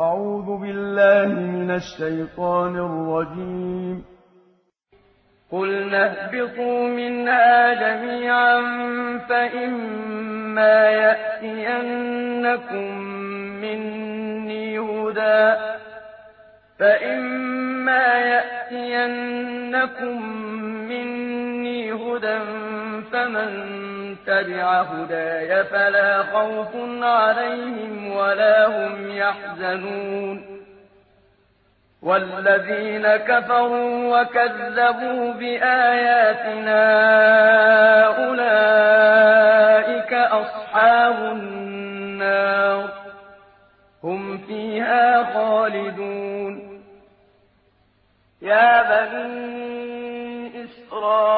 أعوذ بالله من الشيطان الرجيم. قلنا اهبطوا منها جميعا فإما يأتينكم مني هدى فإما يأتينكم مني هدى فمن تبع هداي فلا خوف عليهم ولا هم يحزنون. والذين كفروا وكذبوا بآياتنا أولئك أصحاب النار. هم فيها خالدون. يا بني إسرائيل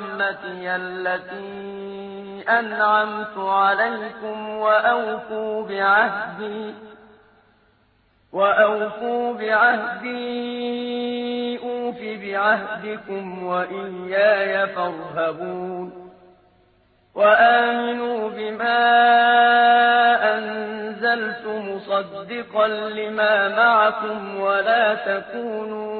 نعمتي التي أنعمت عليكم وأوفوا بعهدي وأوفوا بعهدي أوف بعهدكم وإياي فارهبون وآمنوا بما أنزلت مصدقا لما معكم ولا تكونوا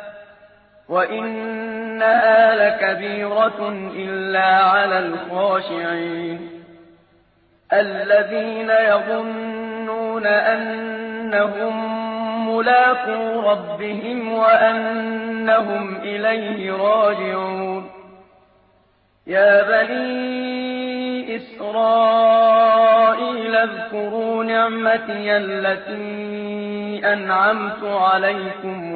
وإنها لكبيرة إلا على الخاشعين الذين يظنون أنهم ملاقو ربهم وأنهم إليه راجعون يا بني إسرائيل اذكروا نعمتي التي أنعمت عليكم